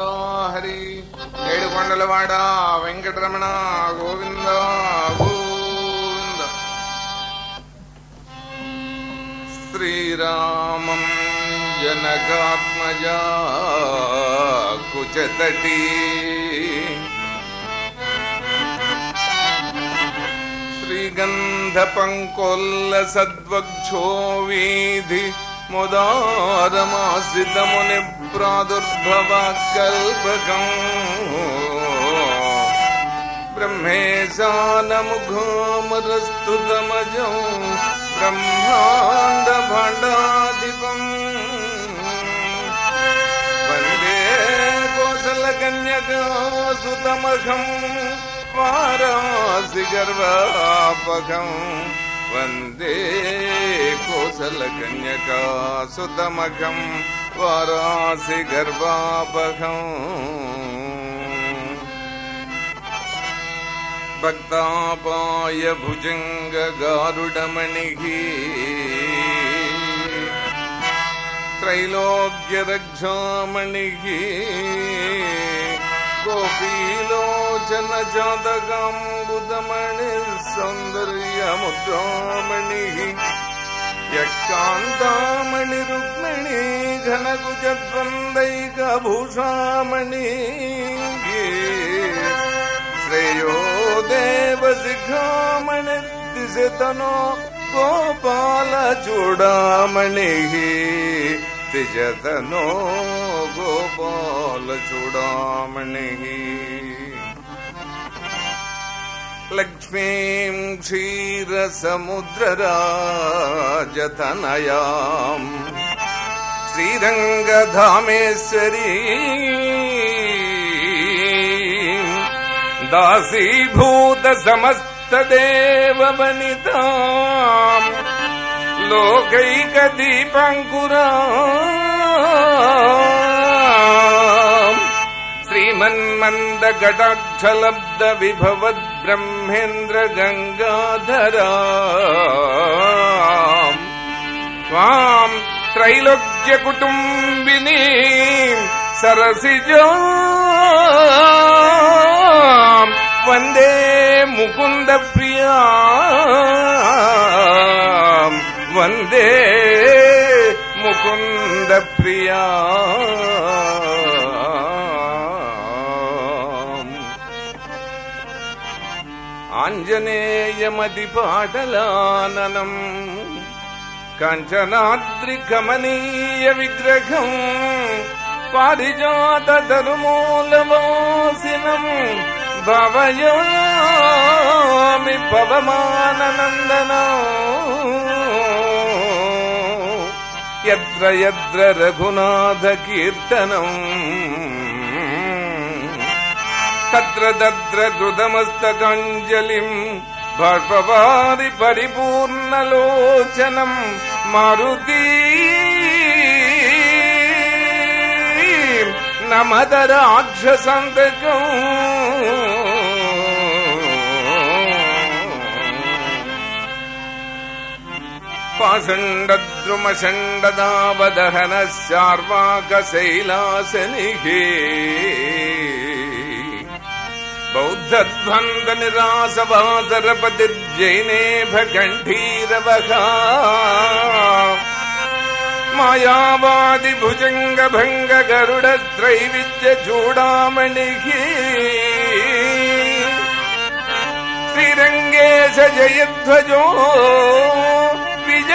గోవిందో హరి ఏడుకొండలవాడ వెంకటరమణ గోవిందో గోవింద. శ్రీరామం జనకాత్మజా కుచతటీ. శ్రీగంధపంకొల్లసద్వక్షో వీధి ముదారమాశ్రితముని ప్రాదుర్భవ मुदारमासितमुनिप्रादुर्भवाकल्पकम् ब्रह्मेशानमुघामरस्तुतमजौ ब्रह्माण्डभाण्डाधिपम् वंदे कोसलकन्यकासुतमघम् वारासि गर्वापघम् గర్వాపకం వందే కోసలకన్యకాసుతమఘం వారాసి గర్వాపకం భక్తాపాయ భుజంగ గారుడమణిః गोपीलोचनजातगम्बुदमणि सौन्दर्यमुकामणिः यक्षान्तामणि रुक्मिणि श्रेयो देवसिघ्रामणि गोपालचूडामणिः जतनो गोपालचूडामणिः लक्ष्मीं क्षीरसमुद्रराजतनयाम्। श्रीरङ्गधामेश्वरी। दासीभूतसमस्तदेववनिताम्। समस्तदेव లోకైక దీపంకురా శ్రీమన్మంద గడాక్షలబ్ద విభవద్ బ్రహ్మేంద్ర గంగాధరా స్వాం త్రైలోక్య కుటుంబిని సరసిజా వందే ముకుంద ప్రియా వందే ముకుంద ప్రియా. ఆంజనేయమది పాటలాననం కంచనాద్రి కమనీయ విగ్రహం పారిజాత తరుమూలవాసినం భవయామి పవమానందన ఎత్ర ఎత్ర రఘునాథ కీర్తనం. తత్ర తత్ర కృతమస్తకంజలిం బాష్పవారి పరిపూర్ణలోచనం మారుతీ. पाषण्डद्रुमषण्डदावदहनः शार्वाकशैलासनिः बौद्धध्वन्दनिरासवासरपतिर्जैनेभकण्ठीरवः मायावादिभुजङ्गभङ्गगरुडत्रैविद्यचूडामणिः श्रीरङ्गेश जयध्वजो।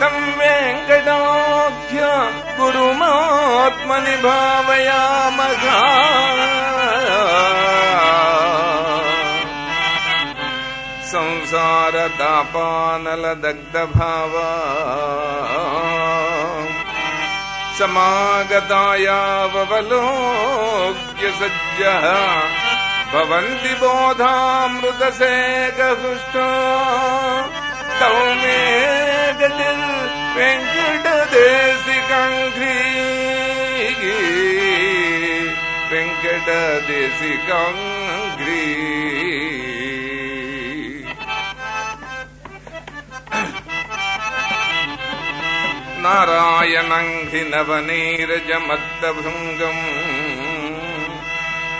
संवेङ्ख्या गुरुमात्मनि भावयामः संसारतापानलदग्धभावा समागतायावलोक्य सज्जः भवन्ति बोधामृतसेकसृष्टा கௌமேகலில் வெங்கடதேசி கங்கிரி வெங்கடதேசி கங்கிரி நாராயணங்கி நவநீரஜமத்தபங்கம்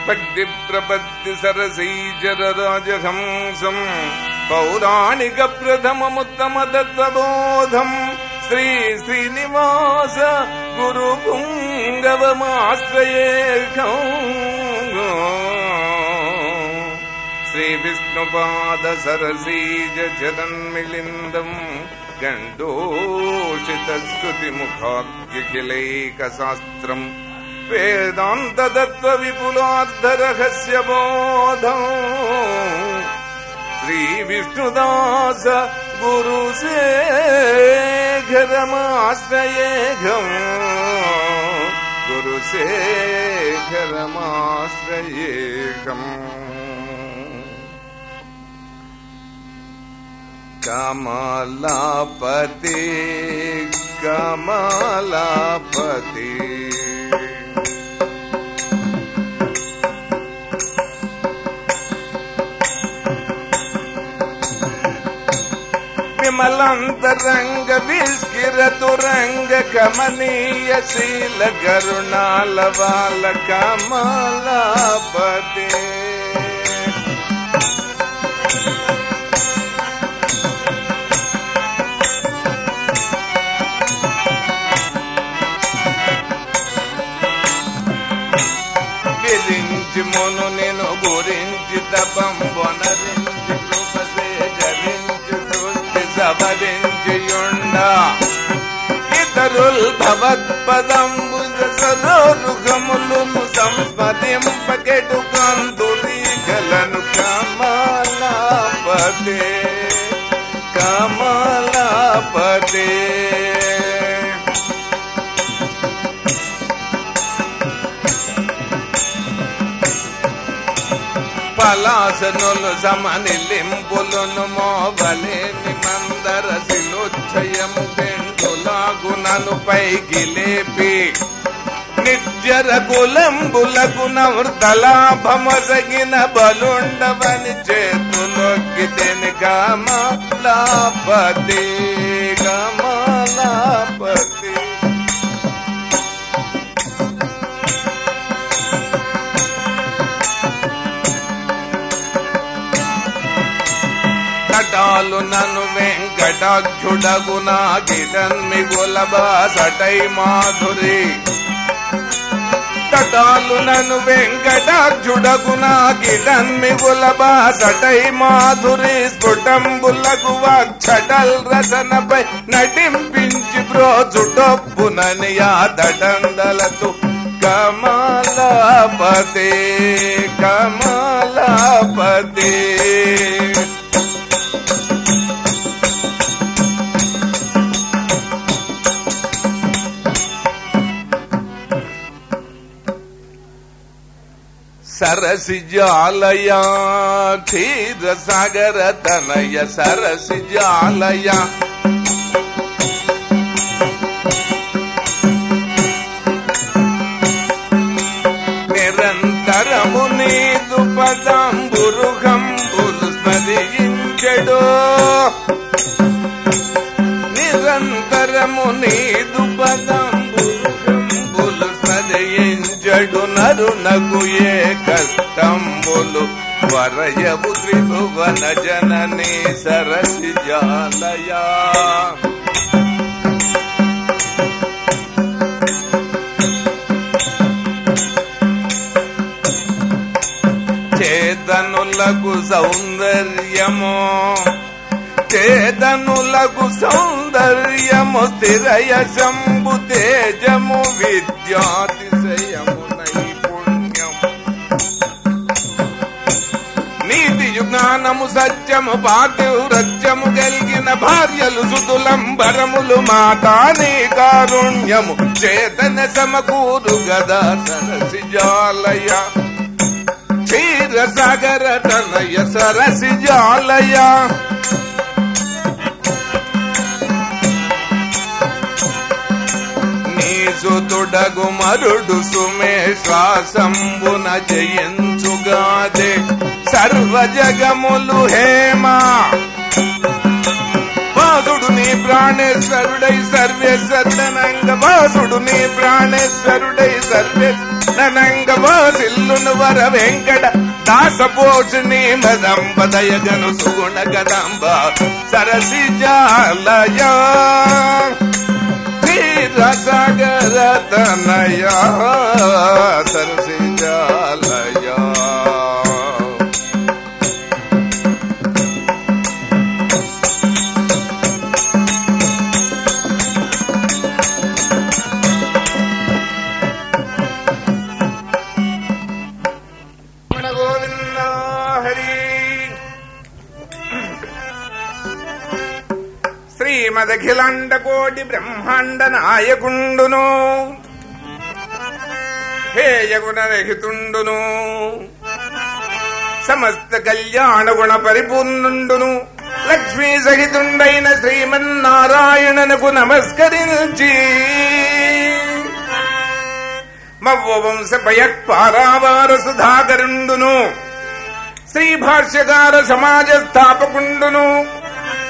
பக்தி பிரபத்தி சரசீஜரராஜஹம்சம் पौराणिकप्रथममुत्तमतत्त्वबोधम् श्री श्रीनिवास गुरुपुङ्गवमाश्रयेऽर्घ श्रीविष्णुपाद गण्डोषितस्तुतिमुखाद्यखिलैकशास्त्रम् छरन्मिलिन्दम् बोधम् श्रीविष्णुदास गुरुशेखरमाश्रयेघम् गुरुशेखरमाश्रयेघम् एघम् कमलापते कमलापति। విమలంతరంగ విస్కిరతురంగ కమనీయ శీల కరుణాల బాల కమలాపదే విరించి మును నేను గురించి తపం ఇతరుల్ భవత్పదంబుజ సరోరుగములను సంస్మరింపకెడు కందురీగలను కమలాపతే కమలాపతే. పలాసనులు సమనిలింపులను మోబలేని మందర శిలోచ్చయము పెండులాగునను పైకి లేపి నిత్య రఘులంబులకు నవృతలాభమసగిన బలుండవని చేతులొక్కితేని కమలాపతి కమలాపతి కటాలు నన్ను వెంకటాక్షుడగునా గిరన్మిగుల బాసటై మాధురి. కటాలు నన్ను వెంకటాక్షుడగునా గిరన్మిగుల బాసటై మాధురి. స్ఫుటంబులకు వాక్షటల్ రసనపై నటింపించి బ్రోచుటొప్పునని ఆ దటందలతు కమలాపతే కమలాపతి. సరసిజాలయ క్షీర సాగర తనయ సరసిజాలయ నిరంతరము నీదు పదంబురుగంబులు స్మరించడు. నిరంతరము నీదు పదంబురుగంబులు స్మరించడు నరునకు ఏ కష్టంబులు? వరయవు త్రిభువన జననీ సరసిజాలయా చేతనులకు సౌందర్యము చేతనులకు సౌందర్యము స్థిరయ శంభు తేజము విద్యాతిశయము. జ్ఞానము సత్యము పాతివ్రత్యము కలిగిన భార్యలు సుతులంబరములు మాతాని కారుణ్యము చేతన సమకూరు గదా సరసి జాలయ క్షీర సాగర తనయ సరసి జాలయ నీసుతుడగు మరుడు సుమేశ్వాసంబున గాదే సర్వ జగములు హేమా. వాసుడు నీ ప్రాణేశ్వరుడై సర్వేశ్వరుడనంగ వాసుడు నీ ప్రాణేశ్వరుడై సర్వేశ్వరనంగ వాసిల్లును వర వెంకట దాసపోషిణి మదంబదయగను సుగుణ గదంబ సరసి జాలయ రసగర తనయ సరసి జాల శ్రీమదఖిలాండ కోటి బ్రహ్మాండ నాయకుండును. హేయగుణరహితుండును. సమస్త కళ్యాణ గుణ పరిపూర్ణుండును. లక్ష్మీ సహితుండైన శ్రీమన్నారాయణనకు నమస్కరించి. మవ్వంశ భయక్పారావార భయత్పారావార సుధాకరుండును శ్రీ భాష్యకార సమాజ స్థాపకుండును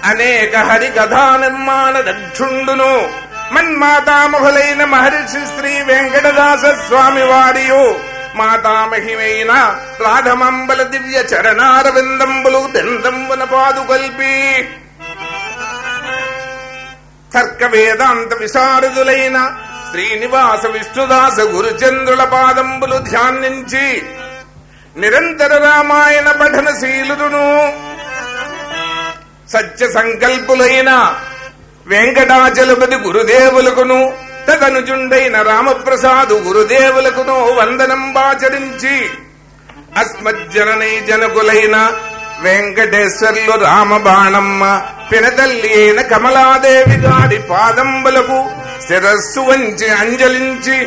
అనేక హరి కథా నిర్మాణ దక్షుండును. మన్మాతామహులైన మహర్షి శ్రీ వెంకటదాస స్వామి వారియు. మాతామహిమైన రాధమంబల దివ్య చరణారవిందంబులు దందంబున పాదుకల్పి తర్క వేదాంత విశారదులైన శ్రీనివాస విష్ణుదాస గురుచంద్రుల పాదంబులు ధ్యానించి నిరంతర రామాయణ పఠనశీలును సత్య సంకల్పులైన వెంకటాచలపతి గురుదేవులకును తదనుజుండైన రామప్రసాదు గురుదేవులకును వందనం బాచరించి అస్మజ్జననీ జనకులైన వెంకటేశ్వర్లు రామబాణమ్మ పినతల్లి అయిన కమలాదేవి గారి పాదంబులకు శిరస్సు వంచి అంజలించి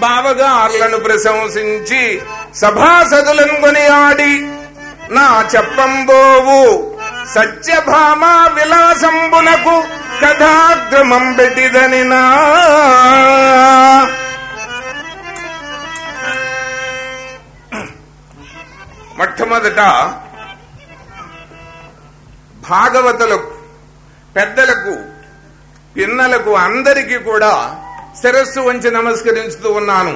బావగార్లను ప్రశంసించి సభాసదులను కొనియాడి నా చెప్పంబోవు సత్యభామ విలాసంబునకు కథాగ్రమం పెట్టిదనినా మొట్టమొదట భాగవతులకు పెద్దలకు పిన్నలకు అందరికీ కూడా శిరస్సు వంచి నమస్కరించుతూ ఉన్నాను.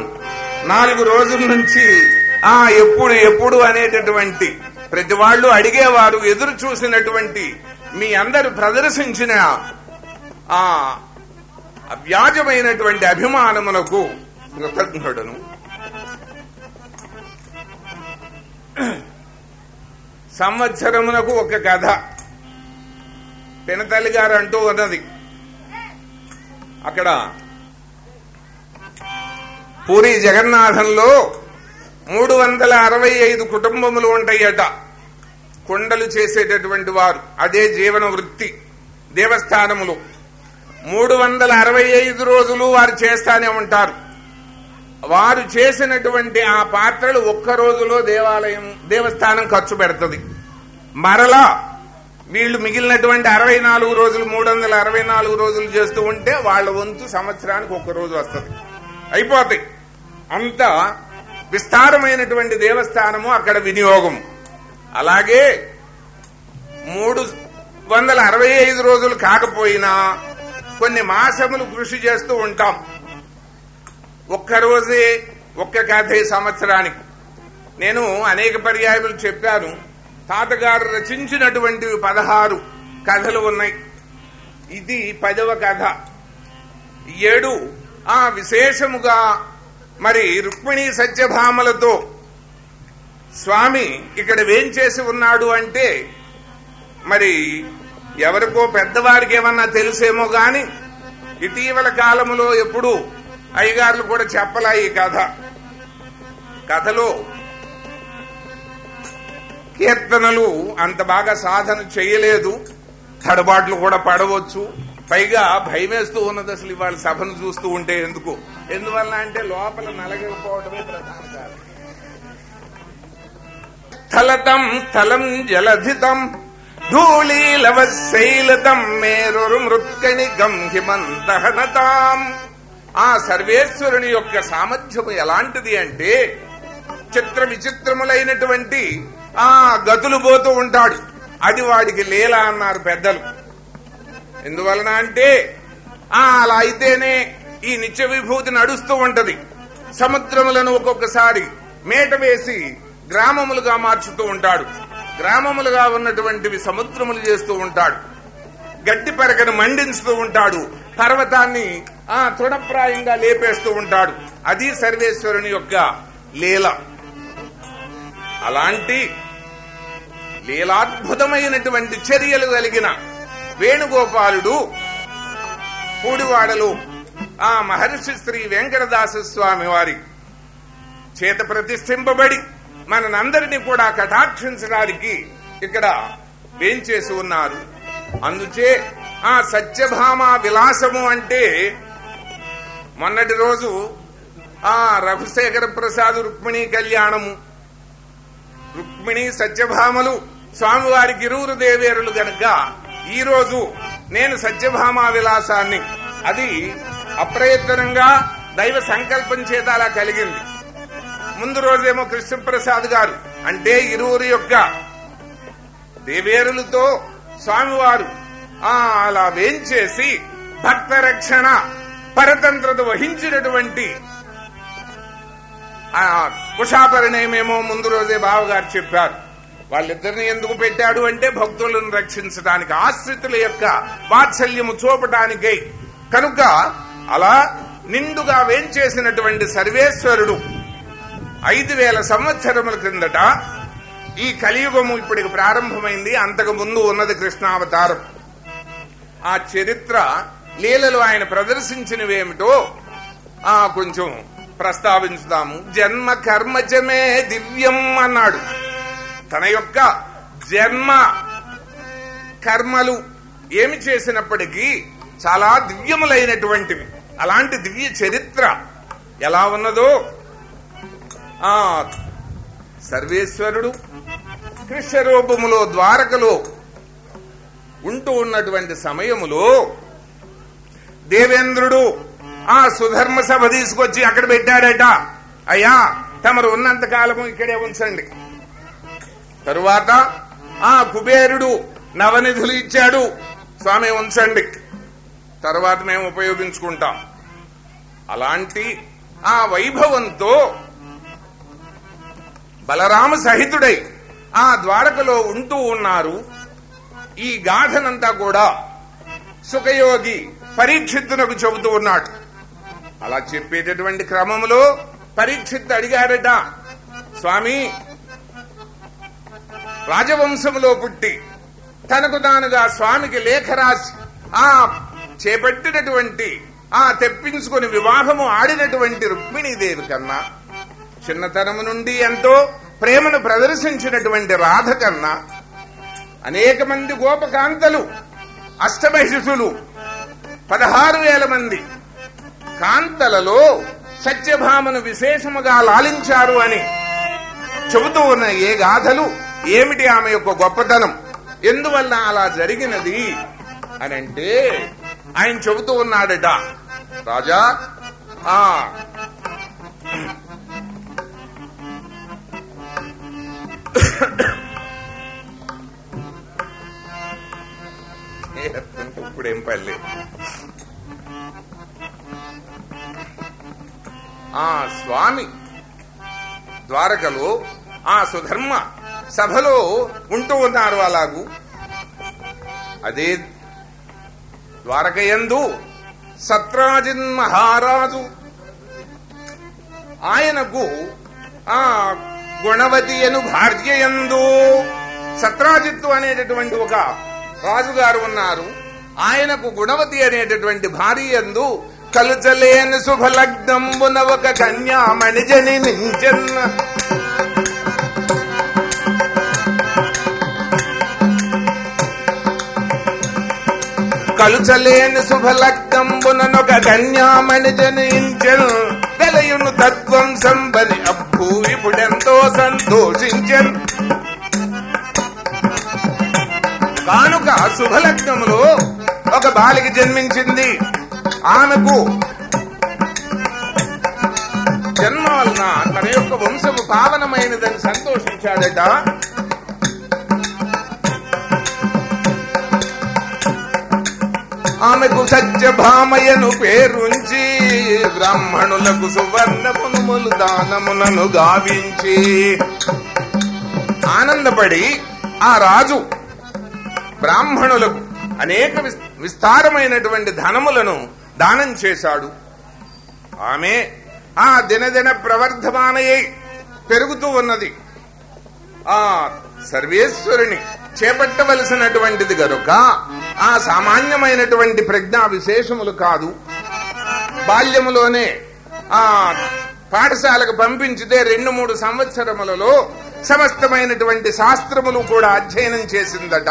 నాలుగు రోజుల నుంచి ఆ ఎప్పుడు ఎప్పుడు అనేటటువంటి ప్రతి వాళ్ళు అడిగేవారు ఎదురు చూసినటువంటి మీ అందరు ప్రదర్శించిన ఆ వ్యాజమైనటువంటి అభిమానమునకు కృతజ్ఞుడను. సంవత్సరమునకు ఒక కథ. పినతల్లి గారు అంటూ ఉన్నది. అక్కడ పూరి జగన్నాథంలో మూడు వందల అరవై ఐదు కుటుంబములు ఉంటాయట. కొండలు చేసేటటువంటి వారు. అదే జీవన వృత్తి దేవస్థానములు. మూడు వందల అరవై ఐదు రోజులు వారు చేస్తానే ఉంటారు. వారు చేసినటువంటి ఆ పాత్రలు ఒక్క రోజులో దేవాలయం దేవస్థానం ఖర్చు పెడుతుంది. మరలా వీళ్ళు మిగిలినటువంటి అరవై నాలుగు రోజులు మూడు వందల అరవై నాలుగు రోజులు చేస్తూ ఉంటే వాళ్ళ వంతు సంవత్సరానికి ఒక్క రోజు వస్తుంది. అయిపోతాయి. అంతా విస్తారమైనటువంటి దేవస్థానము అక్కడ వినియోగం. అలాగే మూడు వందల అరవై ఐదు రోజులు కాకపోయినా కొన్ని మాసములు కృషి చేస్తూ ఉంటాం. ఒక్క రోజే ఒక్క కథ సంవత్సరానికి. నేను అనేక పర్యాయములు చెప్పాను. తాతగారు రచించినటువంటి పదహారు కథలు ఉన్నాయి. ఇది పదవ కథ. ఏడు ఆ విశేషముగా మరి రుక్మిణి సత్యభామలతో స్వామి ఇక్కడ వేంచేసి ఉన్నాడు అంటే మరి ఎవరికో పెద్దవారికి ఏమన్నా తెలుసేమో గాని ఇటీవల కాలములో ఎప్పుడు అయ్యగారులు కూడా చెప్పలా ఈ కథ. కథలో కీర్తనలు అంత బాగా సాధన చేయలేదు తడబాట్లు కూడా పడవచ్చు పైగా భయమేస్తూ ఉన్నది అసలు ఇవాళ సభను చూస్తూ ఉంటే ఎందుకు? ఎందువల్ల అంటే లోపల నలగకపోవడమే ప్రధాన కారణం. స్థలతం స్థలం జలధితం ధూళీలవశైలతం మేరు మృత్కణికం హిమంతహనతాం ఆ సర్వేశ్వరుని యొక్క సామర్థ్యము ఎలాంటిది అంటే చిత్ర విచిత్రములైనటువంటి ఆ గతులు పోతూ ఉంటాడు. అది వాడికి లేలా అన్నారు పెద్దలు. ఎందువలన అంటే ఆ అలా అయితేనే ఈ నిత్య విభూతి నడుస్తూ ఉంటది. సముద్రములను ఒక్కొక్కసారి మేట వేసి గ్రామములుగా మార్చుతూ ఉంటాడు. గ్రామములుగా ఉన్నటువంటివి సముద్రములు చేస్తూ ఉంటాడు. గట్టి పరకను మండించుతూ ఉంటాడు. పర్వతాన్ని ఆ తృణప్రాయంగా లేపేస్తూ ఉంటాడు. అది సర్వేశ్వరుని యొక్క లీల. అలాంటి లీలాద్భుతమైనటువంటి చర్యలు కలిగిన వేణుగోపాలుడు పూడివాడలు ఆ మహర్షి శ్రీ వెంకటదాస స్వామి వారి చేత ప్రతిష్ఠింపబడి మనందరినీ కూడా కటాక్షించడానికి ఇక్కడ వేంచేసి ఉన్నారు. అందుచే ఆ సత్యభామ విలాసము అంటే మొన్నటి రోజు ఆ రఘుశేఖర ప్రసాద్ రుక్మిణి కళ్యాణము. రుక్మిణి సత్యభామలు స్వామివారికి ఇరువురు దేవేరులు గనక ఈరోజు నేను సత్యభామ విలాసాన్ని అది అప్రయత్నంగా దైవ సంకల్పం చేత అలా కలిగింది. ముందు రోజేమో కృష్ణప్రసాద్ గారు అంటే ఇరువురి యొక్క దేవేరులతో స్వామివారు అలా వేంచేసి భక్త రక్షణ పరతంత్రత వహించినటువంటి కుషాపరిణయమేమో ముందు రోజే బావగారు చెప్పారు. వాళ్ళిద్దరిని ఎందుకు పెట్టాడు అంటే భక్తులను రక్షించడానికి ఆశ్రితుల యొక్క వాత్సల్యము చూపటానికై. కనుక అలా నిండుగా వేంచేసినటువంటి సర్వేశ్వరుడు ఐదు వేల సంవత్సరముల క్రిందట ఈ కలియుగము ఇప్పటికి ప్రారంభమైంది. అంతకు ముందు ఉన్నది కృష్ణావతారం. ఆ చరిత్ర లీలలు ఆయన ప్రదర్శించినవేమిటో ఆ కొంచెం ప్రస్తావించుదాము. జన్మ కర్మజమే దివ్యం అన్నాడు. తన యొక్క జన్మ కర్మలు ఏమి చేసినప్పటికీ చాలా దివ్యములైనటువంటివి. అలాంటి దివ్య చరిత్ర ఎలా ఉన్నదో? ఆ సర్వేశ్వరుడు కృష్ణ రూపములో ద్వారకలో ఉంటూ ఉన్నటువంటి సమయములో దేవేంద్రుడు ఆ సుధర్మ సభ తీసుకొచ్చి అక్కడ పెట్టాడట. అయ్యా తమరు ఉన్నంత కాలము ఇక్కడే ఉంచండి. తరువాత ఆ కుబేరుడు నవనిధులు ఇచ్చాడు. స్వామి ఉంచండి. తర్వాత మేము ఉపయోగించుకుంటాం. అలాంటి ఆ వైభవంతో బలరామ సహితుడై ఆ ద్వారకలో ఉంటూ ఉన్నారు. ఈ గాథనంతా కూడా సుఖయోగి పరీక్షిత్తునకు చెబుతూ ఉన్నాడు. అలా చెప్పేటటువంటి క్రమంలో పరీక్షిత్ అడిగాడట స్వామి రాజవంశంలో పుట్టి తనకు తానుగా స్వామికి లేఖ రాసి ఆ చేపట్టినటువంటి ఆ తెప్పించుకుని వివాహము ఆడినటువంటి రుక్మిణీదేవి కన్నా చిన్నతనము నుండి ఎంతో ప్రేమను ప్రదర్శించినటువంటి రాధ కన్నా అనేక మంది గోపకాంతలు అష్టమహిషులు పదహారు వేల మంది కాంతలలో సత్యభామను విశేషముగా లాలించారు అని చెబుతూ ఉన్న ఏ గాథలు ఏమిటి ఆమె యొక్క గొప్పతనం? ఎందువల్ల అలా జరిగినది? అని అంటే ఆయన చెబుతూ ఉన్నాడట రాజా ఆ ఇప్పుడేం పల్లె ఆ స్వామి ద్వారకలో ఆ సుధర్మ సభలో ఉంటూ ఉన్నారు అలాగూ. అదే ద్వారకయందు సత్రాజిన్ మహారాజు. ఆయనకు ఆ గుణవతి అను భార్యయందు సత్రాజిత్తు అనేటటువంటి ఒక రాజుగారు ఉన్నారు. ఆయనకు గుణవతి అనేటటువంటి భార్య ఎందు కలుచలేని శుభలగ్నంబున ఒక కన్యామణి జని నించన్న కలుచలేని శుభలగ్నంబునొక కన్యామణి జనించను. వెలయును తత్వం సంబని అబ్బు ఇప్పుడెంతో సంతోషించను. కానుక శుభలగ్నములో ఒక బాలికి జన్మించింది. ఆమెకు జన్మ వలన తన యొక్క వంశము పావనమైనదని సంతోషించాడట. ఆమెకు సత్యభామయను పేరుంచి బ్రాహ్మణులకు సువర్ణమునుములు దానములను గావించి ఆనందపడి ఆ రాజు బ్రాహ్మణులకు అనేక విస్తారమైనటువంటి ధనములను దానం చేశాడు. ఆమె ఆ దినదిన ప్రవర్ధమానయ్యి పెరుగుతూ ఉన్నది. ఆ సర్వేశ్వరుని చేపట్టవలసినటువంటిది గనుక ఆ సామాన్యమైనటువంటి ప్రజ్ఞా విశేషములు కాదు. బాల్యములోనే ఆ పాఠశాలకు పంపించితే రెండు మూడు సంవత్సరములలో సమస్తమైనటువంటి శాస్త్రములు కూడా అధ్యయనం చేసిందట.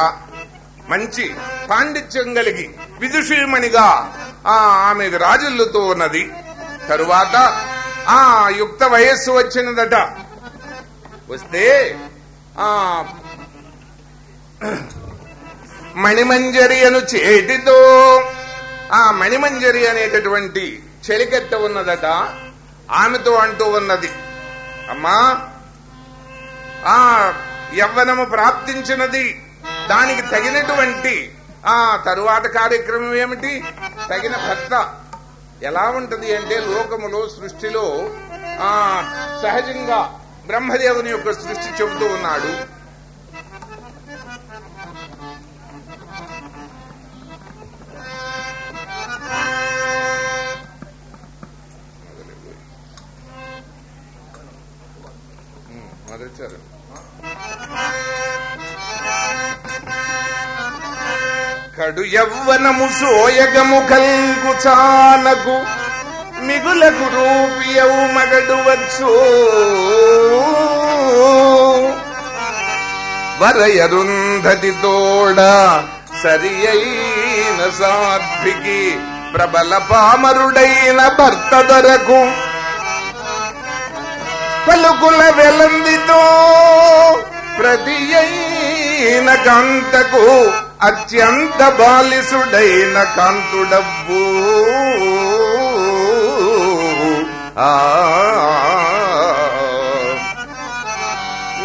మంచి పాండిత్యం కలిగి విదుషీమణిగా ఆ ఆమె రాజులతో ఉన్నది. తరువాత ఆ యుక్త వయస్సు వచ్చినదట. వస్తే ఆ మణిమంజరి అను ఆ మణిమంజరి అనేటటువంటి చెలికెత్త ఉన్నదట. ఆమెతో అంటూ ఉన్నది. అమ్మా ఆ యవ్వనము ప్రాప్తించినది. దానికి తగినటువంటి ఆ తరువాత కార్యక్రమం ఏమిటి? తగిన భర్త. ఎలా ఉంటది అంటే లోకములో సృష్టిలో ఆ సహజంగా బ్రహ్మదేవుని యొక్క సృష్టి చెబుతూ ఉన్నాడు. మొదలెచ్చారు కడు యవ్వనము సోయగము కల్గు చానకు మిగులకు రూపియవు మగడు వచ్చు వరయరుంధతి తోడ సరి అయిన సాధ్వికి ప్రబల పామరుడైన భర్త దొరకు. పలుకుల వెలందితో ప్రతి అయిన కాంతకు అత్యంత బాలిసుడైన కాంతుడబ్బు. ఆ.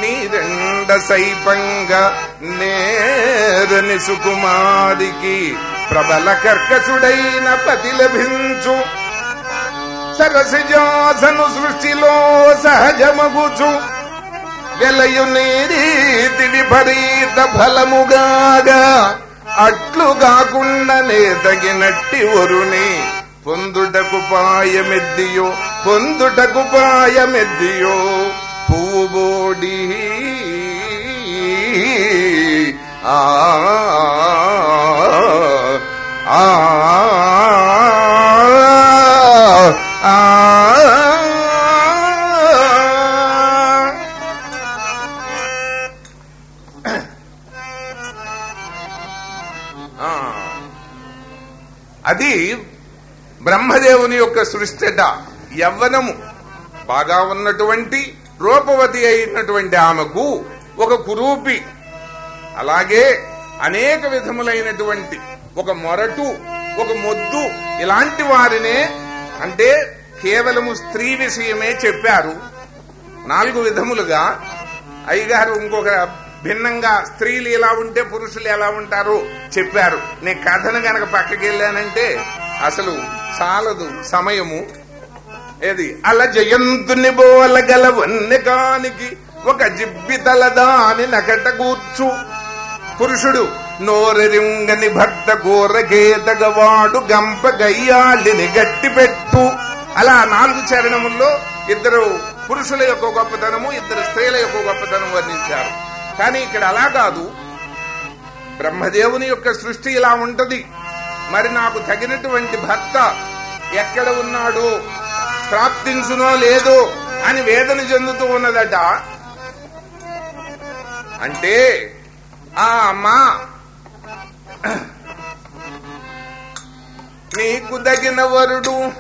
నీరెండ సైపంగా నేరని సుకుమారికి ప్రబల కర్కసుడైన పతి లభించు. సరసిజాసను సృష్టిలో సహజమగుచు. వెలయు నీరీతి విపరీత ఫలముగాగా. అట్లు కాకుండానే తగినట్టి ఒరుని. పొందుటకు పాయమెద్దియో పొందుటకు పాయమెద్దియో. పువ్వుబోడి ఆ ఆ ఆ. అది బ్రహ్మదేవుని యొక్క సృష్టిట యవ్వనము. బాగా ఉన్నటువంటి రూపవతి అయినటువంటి ఆమెకు ఒక కురూపి. అలాగే అనేక విధములైనటువంటి ఒక మొరటు ఒక మొద్దు ఇలాంటి వారినే అంటే కేవలము స్త్రీ విషయమే చెప్పారు. నాలుగు విధములుగా అయ్యగారు ఇంకొక భిన్నంగా స్త్రీలు ఎలా ఉంటే పురుషులు ఎలా ఉంటారో చెప్పారు. నేను కథను గనక పక్కకి వెళ్ళానంటే అసలు చాలదు సమయము. ఏది? అల జయంతుని బోల గలవన్నె కానికి ఒక జిబ్బి తలదాని నకట కూర్చు. పురుషుడు నోరెరింగని భర్త కోరకేతగవాడు గంప గయ్యాళిని గట్టి పెట్టు. అలా నాలుగు చరణముల్లో ఇద్దరు పురుషుల యొక్క గొప్పతనము ఇద్దరు స్త్రీల యొక్క గొప్పతనం వర్ణించారు. కానీ ఇక్కడ అలా కాదు. బ్రహ్మదేవుని యొక్క సృష్టి ఇలా ఉంటది. మరి నాకు తగినటువంటి భర్త ఎక్కడ ఉన్నాడు? ప్రాప్తించునో లేదో అని వేదన చెందుతూ ఉన్నదట. అంటే ఆ అమ్మా నీకు తగిన వరుడు.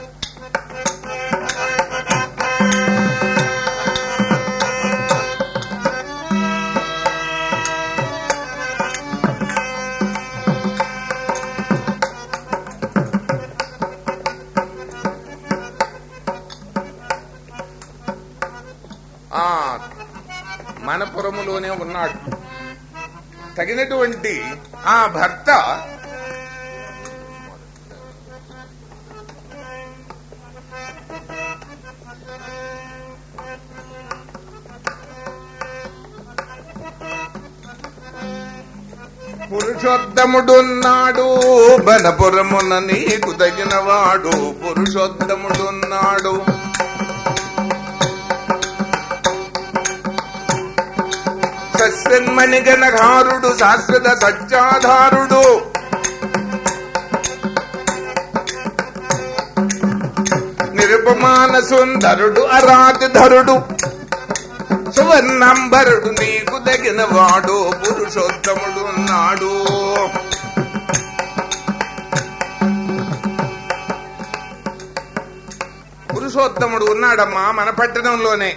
మనపురములోనే ఉన్నాడు. తగినటువంటి ఆ భర్త పురుషోత్తముడున్నాడు బనపురమున నీకు తగినవాడు. పురుషోత్తముడున్నాడు సస్యన్మణి శాశ్వత సత్యాధారుడు నిరుపమాన సుందరుడు అరాతిధరుడు సువర్ణంబరుడు నీకు తగిన వాడు పురుషోత్తముడు ఉన్నాడు. పురుషోత్తముడు ఉన్నాడమ్మా మన పట్టణంలోనే.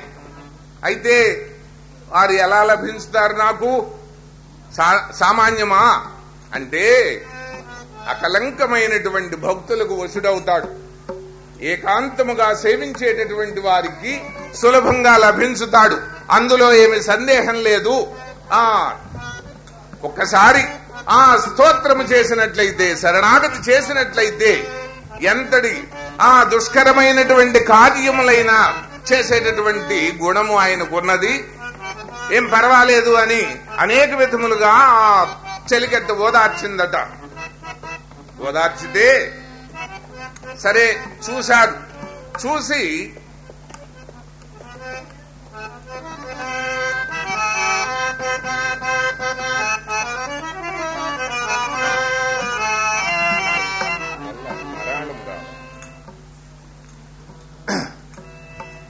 అయితే వారు ఎలా లభించుతారు నాకు? సా- సామాన్యమా? అంటే అకలంకమైనటువంటి భక్తులకు వసుడవుతాడు ఏకాంతముగా సేవించేటటువంటి వారికి సులభంగా లభించుతాడు. అందులో ఏమి సందేహం లేదు. ఆ ఒక్కసారి ఆ స్తోత్రము చేసినట్లయితే శరణాగతి చేసినట్లయితే ఎంతటి ఆ దుష్కరమైనటువంటి కార్యములైనా చేసేటటువంటి గుణము ఆయనకున్నది. ఏం పర్వాలేదు అని అనేక విధములుగా ఆ చెలికెత్త ఓదార్చిందట. ఓదార్చితే సరే చూశారు చూసి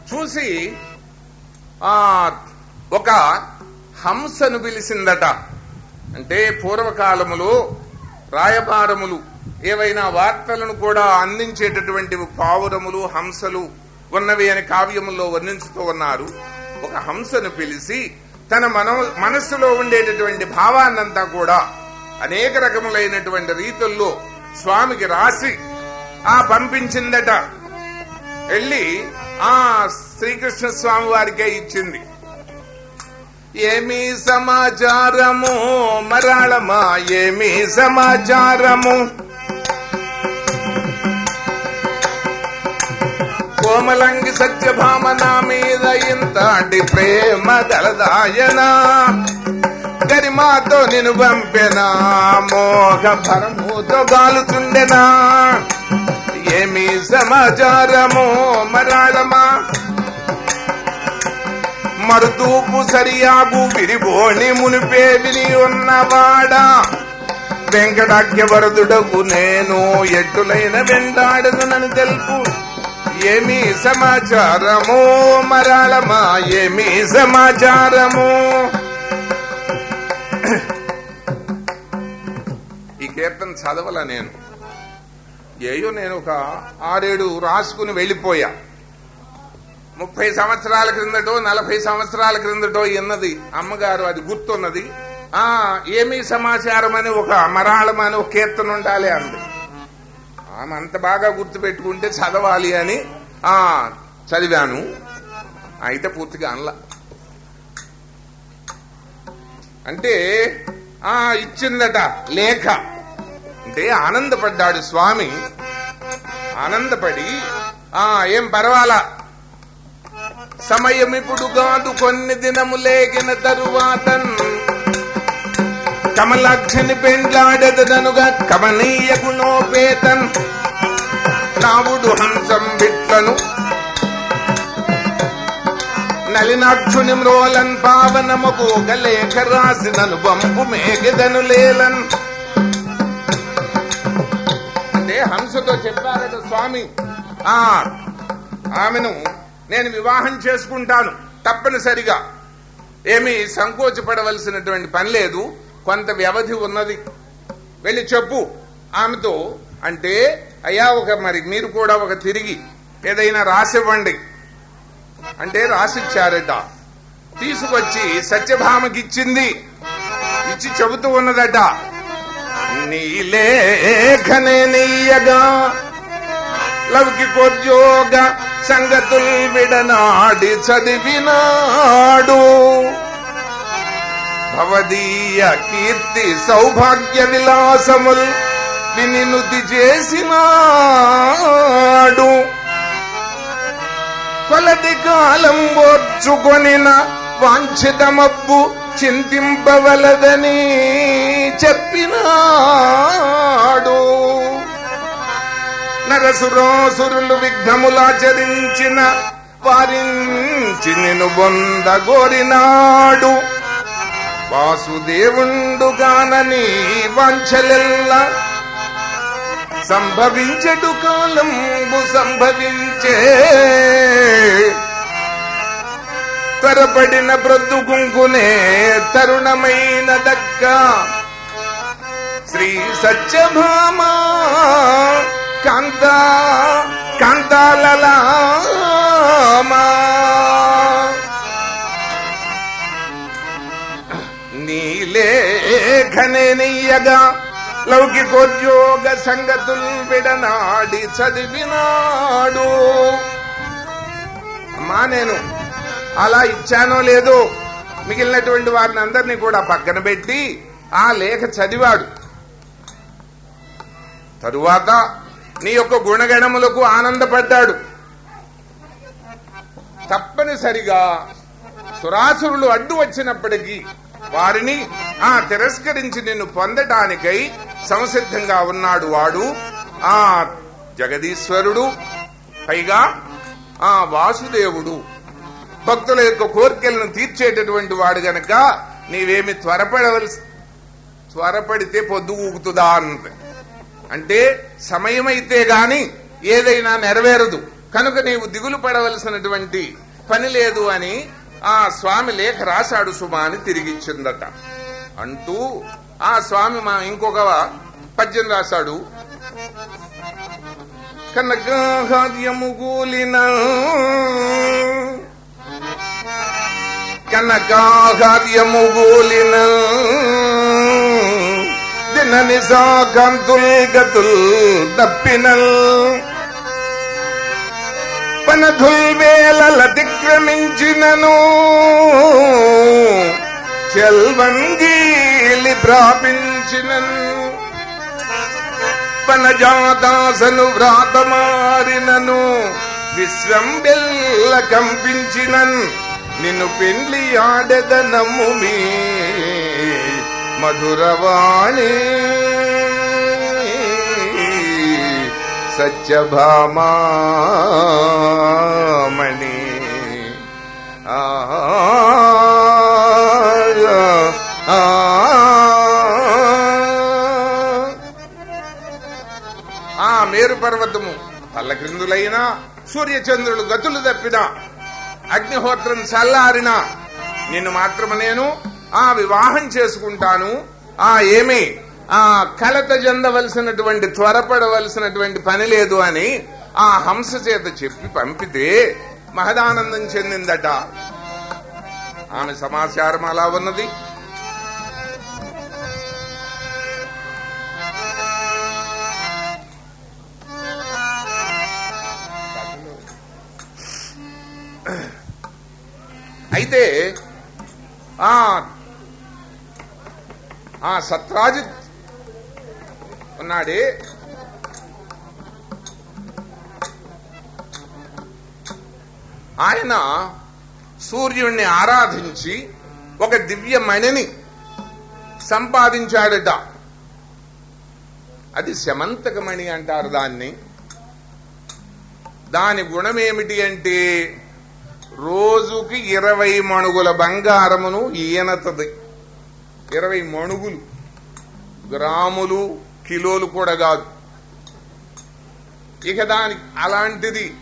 చూసి ఆ ఒక హంసను పిలిచిందట అంటే పూర్వకాలములో రాయబారములు ఏవైనా వార్తలను కూడా అందించేటటువంటి పావురములు హంసలు ఉన్నవి అని కావ్యముల్లో వర్ణించుతూ ఉన్నారు. ఒక హంసను పిలిచి తన మన మనస్సులో ఉండేటటువంటి భావాన్నంతా కూడా అనేక రకములైనటువంటి రీతుల్లో స్వామికి రాసి ఆ పంపించిందట. వెళ్ళి ఆ శ్రీకృష్ణ స్వామి వారికే ఇచ్చింది. ఏమి సమాచారము? మరాళమా ఏమి సమాచారము? కోమలంగి సత్యభామ నా మీద ఇంతటి ప్రేమ గలదాయనా. గరిమాతో నిన్ను పంపెనా మోహ భరముతో గాలుతుండెనా ఏమి సమాచారము? మరాళమా మరుతూపు సరియాగు విరిబోని మునిపే విని ఉన్నవాడా వెంకటాఖ్య వరదుడకు నేను ఎట్టులైన వెంటాడను నన్ను తెలుపు. ఏమీ సమాచారము మరాళమా ఏమీ సమాచారము. ఈ కీర్తన చదవల నేను. ఏయో నేను ఒక ఆరేడు రాసుకుని వెళ్ళిపోయా. ముప్పై సంవత్సరాల క్రిందటో నలభై సంవత్సరాల క్రిందటో ఎన్నది? అమ్మగారు అది గుర్తున్నది. ఆ ఏమీ సమాచారం అని ఒక మరాళం అని ఒక కీర్తన ఉండాలి అంది. ఆమె అంత బాగా గుర్తు పెట్టుకుంటే చదవాలి అని ఆ చదివాను. అయితే పూర్తిగా అనలా. అంటే ఆ ఇచ్చిందట లేఖ. అంటే ఆనందపడ్డాడు స్వామి. ఆనందపడి ఆ ఏం పర్వాలా? సమయమిప్పుడు కాదు కొన్ని దినములేగిన తరువాత కమలాక్షిని పెండ్లాడెదనుగా కమనీయ గుణోపేతన్ రావుడు హంసం విట్లను నలినాక్షుని మ్రోలన్ పావనముకు ఒక లేఖ రాసినను పంపు మేఘదను లేలన్. అంటే హంసతో చెప్పారట స్వామి. ఆ ఆమెను నేను వివాహం చేసుకుంటాను తప్పనిసరిగా. ఏమీ సంకోచపడవలసినటువంటి పని లేదు. కొంత వ్యవధి ఉన్నది. వెళ్ళి చెప్పు. ఆమెతో అంటే అయ్యా ఒక మరి మీరు కూడా ఒక తిరిగి ఏదైనా రాసివ్వండి. అంటే రాసిచ్చారట. తీసుకొచ్చి సత్యభామకి ఇచ్చింది. ఇచ్చి చెబుతూ ఉన్నదట. నీలేఖనే నీయగా లౌకికోద్యోగ సంగతుల్ విడనాడి చదివినాడు. భవదీయ కీర్తి సౌభాగ్య విలాసముల్ వినినుతి చేసినాడు. కొలది కాలం ఓర్చుకొనిన వాంఛితమబ్బు చింతింపవలదని చెప్పినాడు. నరసురోసురులు విఘ్నములాచరించిన వారించి నిన్ను వందగోరినాడు వాసుదేవుండుగానని గానని సంభవించడు కాలంబు సంభవించే. త్వరపడిన బ్రతుకుంకునే తరుణమైన దక్క శ్రీ సత్యభామ నీలేఖనే లౌకికోద్యోగ సంగతుల్ విడనాడి చదివినాడు. అమ్మా నేను అలా ఇచ్చానో లేదో మిగిలినటువంటి వారిని అందరినీ కూడా పక్కన పెట్టి ఆ లేఖ చదివాడు. తరువాత నీ యొక్క గుణగణములకు ఆనందపడ్డాడు. తప్పనిసరిగా సురాసురులు అడ్డు వచ్చినప్పటికీ వారిని ఆ తిరస్కరించి నిన్ను పొందటానికై సంసిద్ధంగా ఉన్నాడు వాడు. ఆ జగదీశ్వరుడు పైగా ఆ వాసుదేవుడు. భక్తుల యొక్క కోరికలను తీర్చేటటువంటి వాడు గనక నీవేమి త్వరపడవలసి త్వరపడితే పొద్దు ఊగుతుందా అంత. అంటే సమయమైతే గాని ఏదైనా నెరవేరదు. కనుక నీవు దిగులు పడవలసినటువంటి పని లేదు అని ఆ స్వామి లేఖ రాశాడు సుమా అని తిరిగిచ్చిందట. అంటూ ఆ స్వామి మా ఇంకొక పద్యం రాశాడు. కనకార్యము గూలిన కనకార్యము గూలిన దిన నిజాకంతుల్ గతుల్ దప్పినల్ పనధుల్ దిక్రమించినను. చెల్వంగీలి ప్రాపించినను. పనజాదాసను వ్రాతమారినను. విశ్వంబెల్ల కంపించినన్. నిన్ను పెండ్లి ఆడదనము మీ మధురవాణి. సత్యభామామణి ఆ ఆ ఆ మేరు పర్వతము పల్లక్రిందులైనా సూర్యచంద్రులు గతులు తప్పినా అగ్నిహోత్రం చల్లారినా నిన్ను మాత్రమే నేను ఆ వివాహం చేసుకుంటాను ఆ ఏమి ఆ కలత చెందవలసినటువంటి త్వరపడవలసినటువంటి పని లేదు అని ఆ హంస చేత చెప్పి పంపితే మహదానందం చెందిందట. ఆమె సమాచారం అలా ఉన్నది. అయితే ఆ ఆ సత్రాజిత్ అన్నాడే ఆయన సూర్యుణ్ణి ఆరాధించి ఒక దివ్య మణిని సంపాదించాడట. అది శమంతకమణి అంటారు దాన్ని. దాని గుణమేమిటి అంటే రోజుకి ఇరవై మణుగుల బంగారమును ఈయనతది. ఇరవై మణుగులు గ్రాములు కిలోలు కూడా కాదు. ఇక దానికి అలాంటిది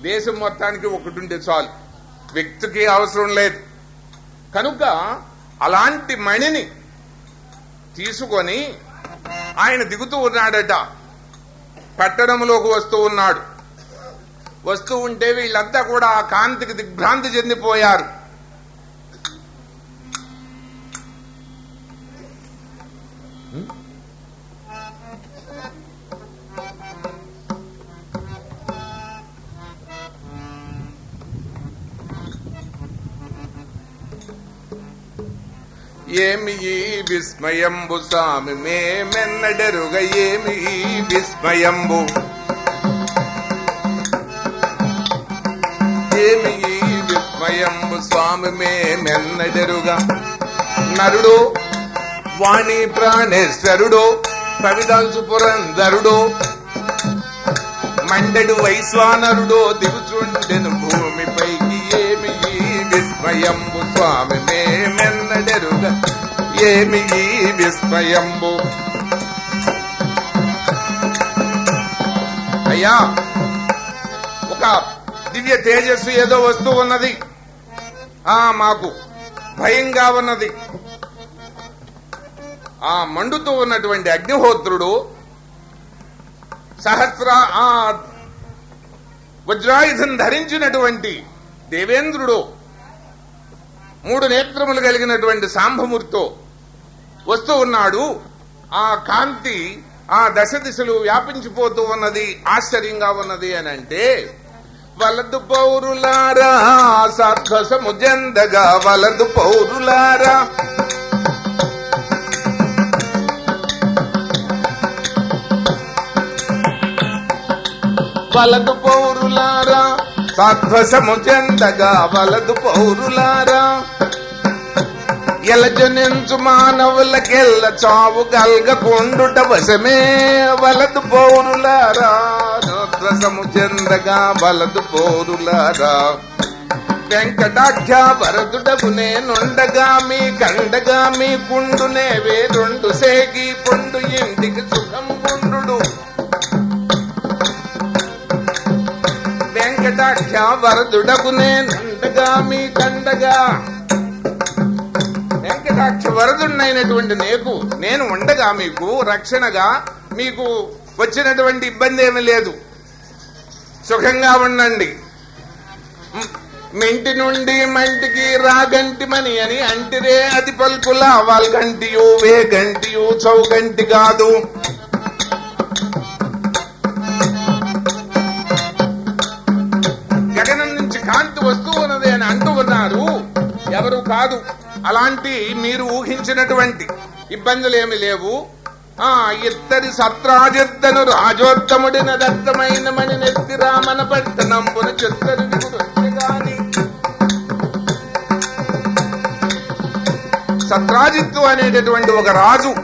దేశం మొత్తానికి ఒకటి ఉంటే చాలు. వ్యక్తికి అవసరం లేదు. కనుక అలాంటి మణిని తీసుకొని ఆయన దిగుతూ ఉన్నాడట. పట్టణంలోకి వస్తూ ఉన్నాడు. వస్తూ ఉంటే వీళ్ళంతా కూడా ఆ కాంతికి దిగ్భ్రాంతి చెందిపోయారు. ఏమి ఈ విస్మయంబు స్వామి మేమెన్నడరుగ ఏమి ఈ విస్మయంబు? ఏమి ఈ విస్మయంబు స్వామి మేమెన్నడరుగా? నరుడు వాణి ప్రాణేశ్వరుడు కవిదాసు పురంధరుడు మండడు వైశ్వానరుడో దిగుచుండెను భూమిపైకి ఏమి ఈ విస్మయంబు స్వామి మే ఏమి ఈ విస్మయంబు? అయ్యా ఒక దివ్య తేజస్సు ఏదో వస్తూ ఉన్నది. ఆ మాకు భయంగా ఉన్నది. ఆ మండుతూ ఉన్నటువంటి అగ్నిహోత్రుడు సహస్ర ఆ వజ్రాయుధం ధరించినటువంటి దేవేంద్రుడు మూడు నేత్రములు కలిగినటువంటి సాంభమూర్తితో వస్తూ ఉన్నాడు. ఆ కాంతి ఆ దశ దిశలు వ్యాపించిపోతూ ఉన్నది ఆశ్చర్యంగా ఉన్నది అని అంటే వలదు పౌరులారా సాధ్వసము జందగా వలదు పౌరులారా. వలదు పౌరులారా సాధ్వసము చెందగా వలదు పౌరులారా. ఎలజనించు మానవులకెల్ల చావు గల్గకుండుట వశమే. వలదు పౌరులారా సాధ్వసము చెందగా వలదు పౌరులారా వెంకటాఖ్య వరదుడగు నేనుండగా మీ కండగా మీ కుండునే వేరుండు సేగి పుండు ఇంటికి సుఖం గుండు వెంకటాఖ్య వరదుడకు నేనుండగా మీ కండగా వెంకటాక్ష వరదున్నైనటువంటి నీకు నేను ఉండగా మీకు రక్షణగా మీకు వచ్చినటువంటి ఇబ్బంది ఏమీ లేదు. సుఖంగా ఉండండి. మింటి నుండి మంటికి రాగంటిమని అని అంటిరే అది పలుకుల వే వేగంటియు చౌగంటి కాదు. ఎవరు కాదు. అలాంటి మీరు ఊహించినటువంటి ఇబ్బందులేమి లేవు. ఆ ఇత్తడి సత్రాజిద్దను రాజోత్తముడిన దత్తమైన మణి నెత్తి రామన పట్టణంబున చిత్తడి గాని. సత్రాజిత్తు అనేటటువంటి ఒక రాజు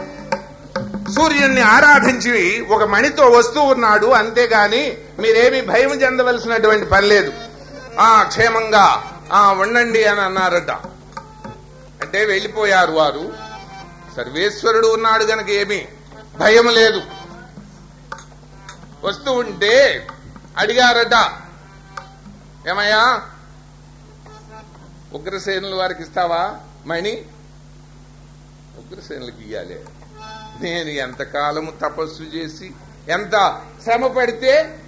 సూర్యుణ్ణి ఆరాధించి ఒక మణితో వస్తూ ఉన్నాడు. అంతేగాని మీరేమి భయం చెందవలసినటువంటి పని లేదు. ఆ క్షేమంగా ఆ ఉండండి అని అన్నారట. అంటే వెళ్ళిపోయారు వారు. సర్వేశ్వరుడు ఉన్నాడు గనక ఏమి భయం లేదు. వస్తూ ఉంటే అడిగారట ఏమయ్యా ఉగ్రసేనులు వారికి ఇస్తావా మణి? ఉగ్రసేనులకు ఇయ్యాలి. నేను ఎంతకాలము తపస్సు చేసి ఎంత శ్రమ పడితే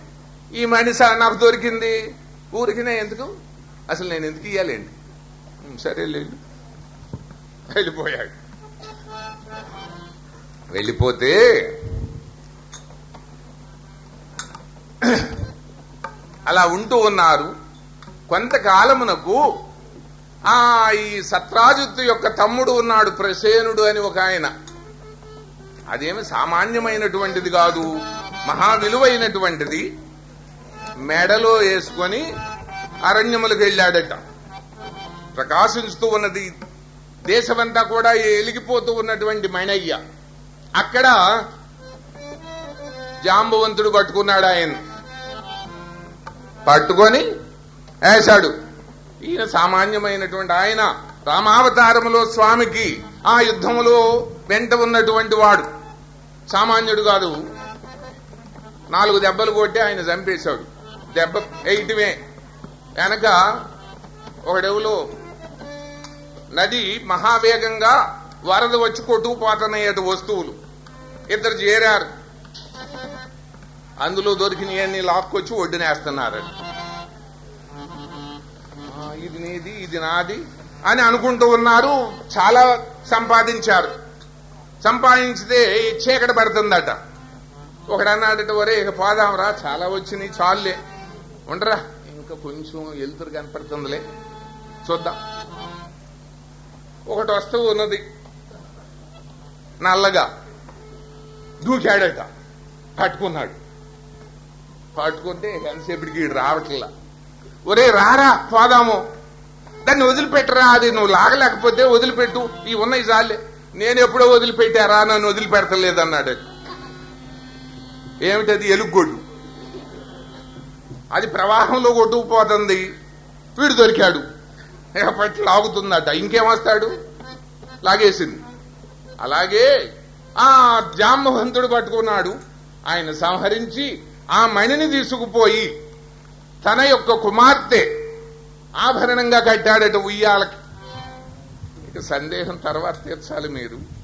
ఈ మనిషి నాకు దొరికింది. ఊరికినే ఎందుకు? అసలు నేను ఎందుకు ఇయ్యాలండి? సరే లేదు వెళ్ళిపోయాడు. వెళ్ళిపోతే అలా ఉంటూ ఉన్నారు. కొంతకాలమునకు ఆ ఈ సత్రాజిత్తు యొక్క తమ్ముడు ఉన్నాడు ప్రసేనుడు అని ఒక ఆయన. అదేమి సామాన్యమైనటువంటిది కాదు మహా విలువైనటువంటిది. మెడలో వేసుకొని అరణ్యములకు వెళ్ళాడట. ప్రకాశిస్తూ ఉన్నది దేశమంతా కూడా ఎలిగిపోతూ ఉన్నటువంటి మణయ్య అక్కడ జాంబవంతుడు పట్టుకున్నాడు ఆయన. పట్టుకొని వేశాడు. ఈయన సామాన్యమైనటువంటి ఆయన రామావతారములో స్వామికి ఆ యుద్ధములో వెంట ఉన్నటువంటి వాడు. సామాన్యుడు కాదు. నాలుగు దెబ్బలు కొట్టి ఆయన చంపేశాడు. దెబ్బ వేయటమే వెనక ఒకడెవులో నది మహావేగంగా వరద వచ్చి కొట్టుకుపోతున్నాయట వస్తువులు. ఇద్దరు చేరారు. అందులో దొరికినవన్నీ లాక్కొచ్చి ఒడ్డునేస్తున్నారు ఇది నీది ఇది నాది అని అనుకుంటూ ఉన్నారు. చాలా సంపాదించారు. సంపాదించితే చీకటి పడుతుందట. ఒకడన్నాడట వరే ఇక పోదాంరా చాలా వచ్చినాయి చాలులే. ఉండరా. ఇంకా కొంచెం ఎలుతురు కనపడుతుందిలే. చూద్దాం. ఒకటి వస్తువు ఉన్నది. నల్లగా. దూకాడట. పట్టుకున్నాడు. పట్టుకుంటే ఎంతసేపటికి ఈడు రావట్లా. ఒరే రారా పోదాము. దాన్ని వదిలిపెట్టరా అది నువ్వు లాగలేకపోతే వదిలిపెట్టు. ఈ ఉన్నాయి చాలే. నేను ఎప్పుడో వదిలిపెట్టారా నన్ను వదిలిపెడతలేదన్నాడు ఏమిటది? ఎలుగొడ్డు. అది ప్రవాహంలో కొట్టుకుపోతుంది. వీడు దొరికాడు. పట్టి లాగుతుందట. ఇంకేమొస్తాడు? లాగేసింది. అలాగే ఆ జాంబవంతుడు పట్టుకున్నాడు. ఆయన సంహరించి ఆ మణిని తీసుకుపోయి తన యొక్క కుమార్తె ఆభరణంగా కట్టాడట ఉయ్యాలకి. ఇక సందేహం తర్వాత తీర్చాలి మీరు.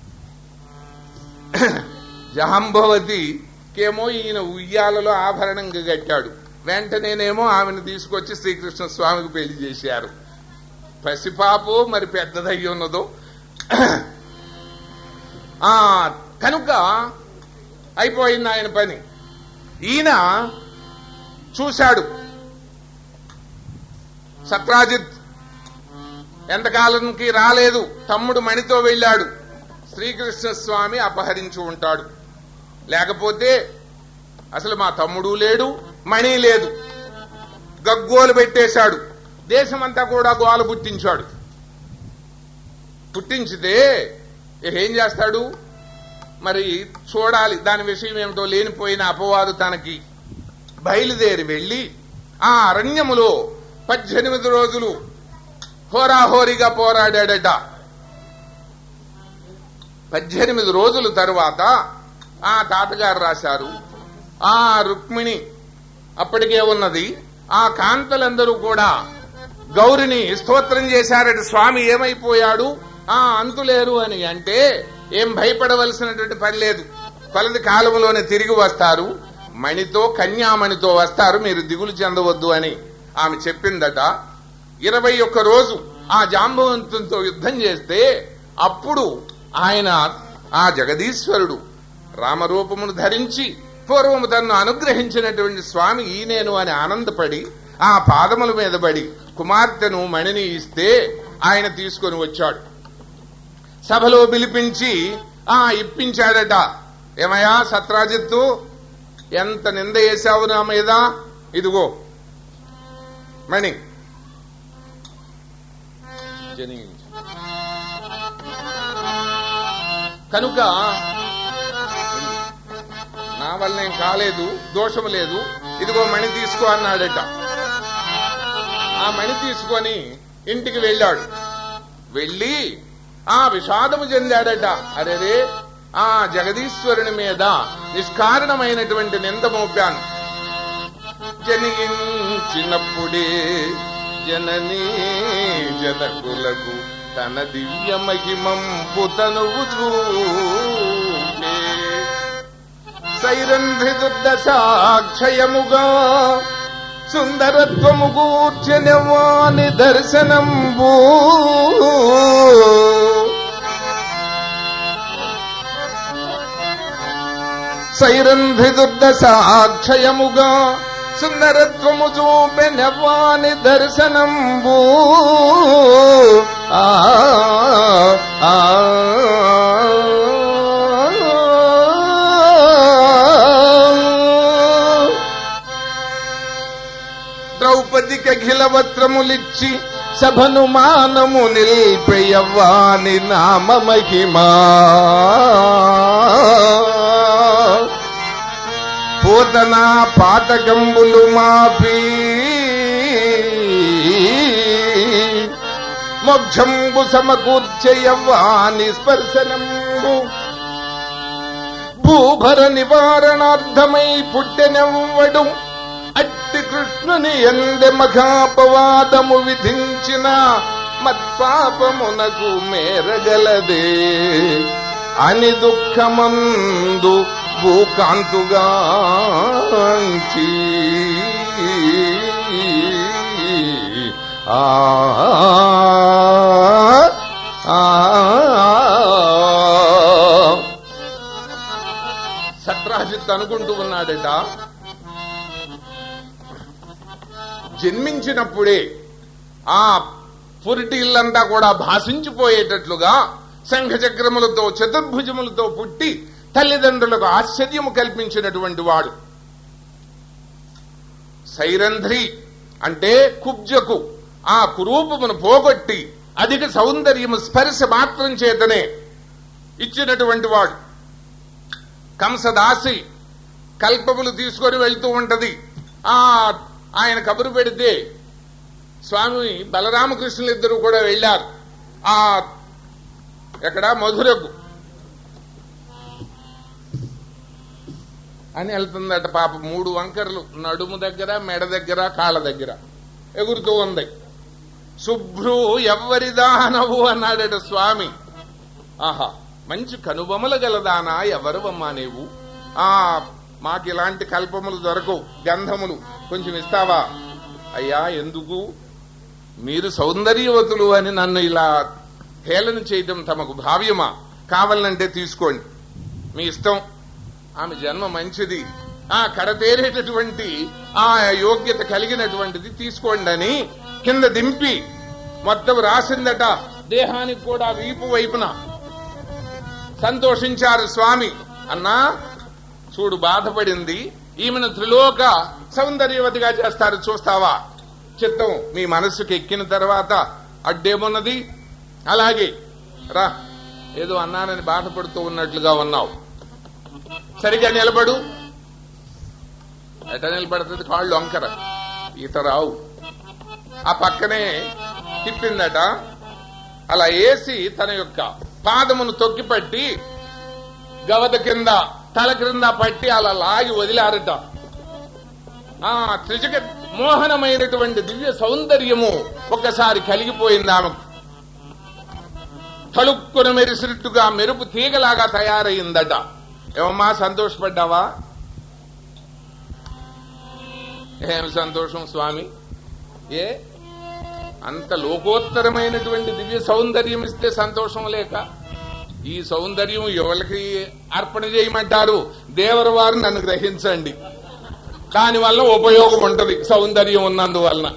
జాంబవతికేమో ఈయన ఉయ్యాలలో ఆభరణంగా కట్టాడు. వెంటనేనేమో ఆమెను తీసుకొచ్చి శ్రీకృష్ణ స్వామికి పెళ్ళి చేశారు. పసిపాపు మరి పెద్దదయ్యి ఉన్నదో. ఆ కనుక అయిపోయింది ఆయన పని. ఈయన చూశాడు. సత్రాజిత్ ఎంతకాలానికి రాలేదు. తమ్ముడు మణితో వెళ్ళాడు. శ్రీకృష్ణ స్వామి అపహరించి ఉంటాడు. లేకపోతే అసలు మా తమ్ముడు లేడు. మణి లేదు. గగ్గోలు పెట్టేశాడు. దేశమంతా కూడా గోలు పుట్టించాడు. పుట్టించితే ఏం చేస్తాడు? మరి చూడాలి. దాని విషయం ఏమిటో లేనిపోయిన అపవాదు తనకి బయలుదేరి వెళ్ళి ఆ అరణ్యములో పద్దెనిమిది రోజులు హోరాహోరీగా పోరాడాడట. పద్దెనిమిది రోజుల తరువాత ఆ తాతగారు రాశారు ఆ రుక్మిణి అప్పటికే ఉన్నది. ఆ కాంతలందరూ కూడా గౌరిని స్తోత్రం చేశారట స్వామి ఏమైపోయాడు? ఆ అంతులేరు అని అంటే ఏం భయపడవలసినటువంటి పని లేదు. కొలది కాలంలోనే తిరిగి వస్తారు. మణితో కన్యామణితో వస్తారు. మీరు దిగులు చెందవద్దు అని ఆమె చెప్పిందట. ఇరవై ఒక్క రోజు ఆ జాంబవంతునితో యుద్ధం చేస్తే అప్పుడు ఆయన ఆ జగదీశ్వరుడు రామరూపమును ధరించి పూర్వము తన్ను అనుగ్రహించినటువంటి స్వామి ఈనేను అని ఆనందపడి ఆ పాదముల మీద పడి కుమార్తెను మణిని ఇస్తే ఆయన తీసుకొని వచ్చాడు. సభలో పిలిపించి ఆ ఇప్పించాడట. ఏమయ్యా సత్రాజిత్తు ఎంత నింద వేశావు నా మీద? ఇదిగో మణి. కనుక వల్ల ఏం కాలేదు దోషము లేదు. ఇదిగో మణి తీసుకో అన్నాడట. ఆ మణి తీసుకొని ఇంటికి వెళ్ళాడు. వెళ్ళి ఆ విషాదము చెందాడట. అరే ఆ జగదీశ్వరుని మీద నిష్కారణమైనటువంటి నింద మోపాను. జనించినప్పుడే జననీ జనకులకు తన దివ్య మహిమం తనువు సైరంధ్రి దుర్దశాక్షయముగా సుందరత్వము కూర్చనివాని దర్శనంబూ. సైరంధ్రి దుర్దశాక్షయముగా సుందరత్వము చూపెనవాని దర్శనంబూ. ఆ ఆ. ద్రౌపదికి అఖిల సభను మానము నిల్పయవ్వాని నామ మహిమా. పోతనా పాతకంబులు మాపి మోక్షంబు సమకూర్చయవ్వాని స్పర్శనంబు. భూభర నివారణార్థమై పుట్టెనవ్వడు అట్టి కృష్ణుని ఎందె మఘాపవాదము విధించిన మత్పాపమునకు మేరగలదే. అని దుఃఖమందు భూకాంతుగాంచి ఆ ఆ, సత్రాజిత్ అనుకుంటూ ఉన్నాడట జన్మించినప్పుడే ఆ పురిటి ఇల్లంతా కూడా భాషించిపోయేటట్లుగా సంఘచక్రములతో చతుర్భుజములతో పుట్టి తల్లిదండ్రులకు ఆశ్చర్యము కల్పించినటువంటి వాడు. సైరంధ్రి అంటే కుబ్జకు ఆ కురూపమును పోగొట్టి అధిక సౌందర్యము స్పర్శ మాత్రం చేతనే ఇచ్చినటువంటి వాడు. కంసదాసి కల్పములు తీసుకొని వెళ్తూ ఉంటది. ఆ ఆయన కబురు పెడితే స్వామి బలరామకృష్ణులు ఇద్దరు కూడా వెళ్ళారు. ఆ ఎక్కడ మధురకు అని వెళ్తుందట పాప. మూడు వంకరలు. నడుము దగ్గర మెడ దగ్గర కాళ్ళ దగ్గర. ఎగురుతూ ఉంది. శుభ్రు ఎవ్వరిదానవు అన్నాడట స్వామి. ఆహా మంచి కనుబొమలు గలదానా ఎవరువమ్మా నీవు? ఆ మాకు ఇలాంటి కల్పములు దొరకవు గంధములు. కొంచెం ఇస్తావా? అయ్యా ఎందుకు? మీరు సౌందర్యవతులు అని నన్ను ఇలా హేళన చేయటం తమకు భావ్యమా? కావాలంటే తీసుకోండి. మీ ఇష్టం. ఆమె జన్మ మంచిది. ఆ కరతేరేటటువంటి ఆ యోగ్యత కలిగినటువంటిది తీసుకోండి అని కింద దింపి మొత్తం రాసిందట దేహానికి కూడా వీపు వైపున. సంతోషించారు స్వామి. అన్నా చూడు బాధపడింది. ఈమెను త్రిలోక సౌందర్యవతిగా చేస్తారు చూస్తావా? చిత్తం మీ మనస్సుకి ఎక్కిన తర్వాత అడ్డేమున్నది అలాగే రా ఏదో అన్నానని బాధపడుతూ ఉన్నట్లుగా ఉన్నావు. సరిగా నిలబడు. ఎట నిలబడుతుంది? కాళ్ళు వంకర ఈత రావు. ఆ పక్కనే తిప్పిందట. అలా వేసి తన యొక్క పాదమును తొక్కిపట్టి గవద కింద తల క్రింద పట్టి అలా లాగి వదిలారట. ఆ త్రిజగ మోహనమైనటువంటి దివ్య సౌందర్యము ఒక్కసారి కలిగిపోయింది ఆమెకు తలుక్కున మెరిసినట్టుగా మెరుపు తీగలాగా తయారైందట. ఏమమ్మా సంతోషపడ్డావా? ఏం సంతోషం స్వామి? ఏ? అంత లోకోత్తరమైనటువంటి దివ్య సౌందర్యం ఇస్తే సంతోషం లేక? ఈ సౌందర్యం ఎవరికి అర్పణ చేయమంటారు? దేవర వారిని నన్ను గ్రహించండి దానివల్ల ఉపయోగం ఉంటది సౌందర్యం ఉన్నందువలన.